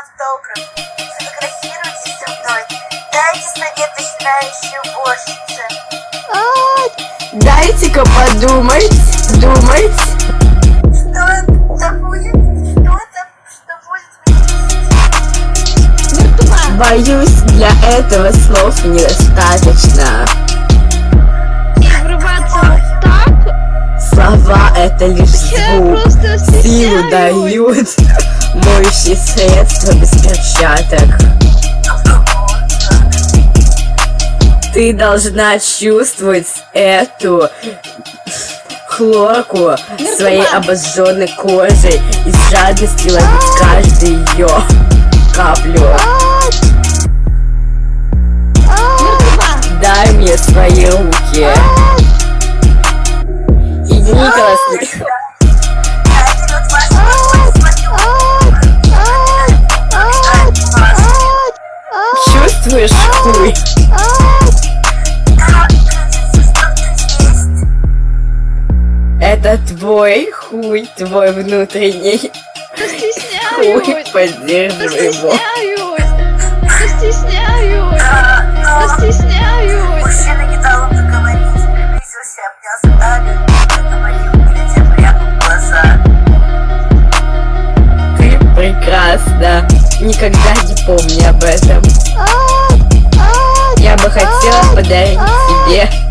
автограф. Сфотографируйтесь со мной. Дайте совет начинающей уборщице. Дайте-ка подумать, думать. Что это будет? Что это? Что будет? Боюсь, для этого слов недостаточно. Слова это лишь звук. Силу дают моющие средства без перчаток. Ты должна чувствовать эту хлорку своей обожженной кожей и с жадностью ловить каждую ее каплю. Дай мне свои руки. И Николас... Чувствуешь хуй? Это твой хуй, твой внутренний хуй, поддерживай его. Стесняюсь. Стесняюсь. Мужчина не дал ему договорить, приблизился, обнял за талию, говорил, глядя прямо в глаза. Ты прекрасна. Никогда не помни об этом. day. Oh. Yeah.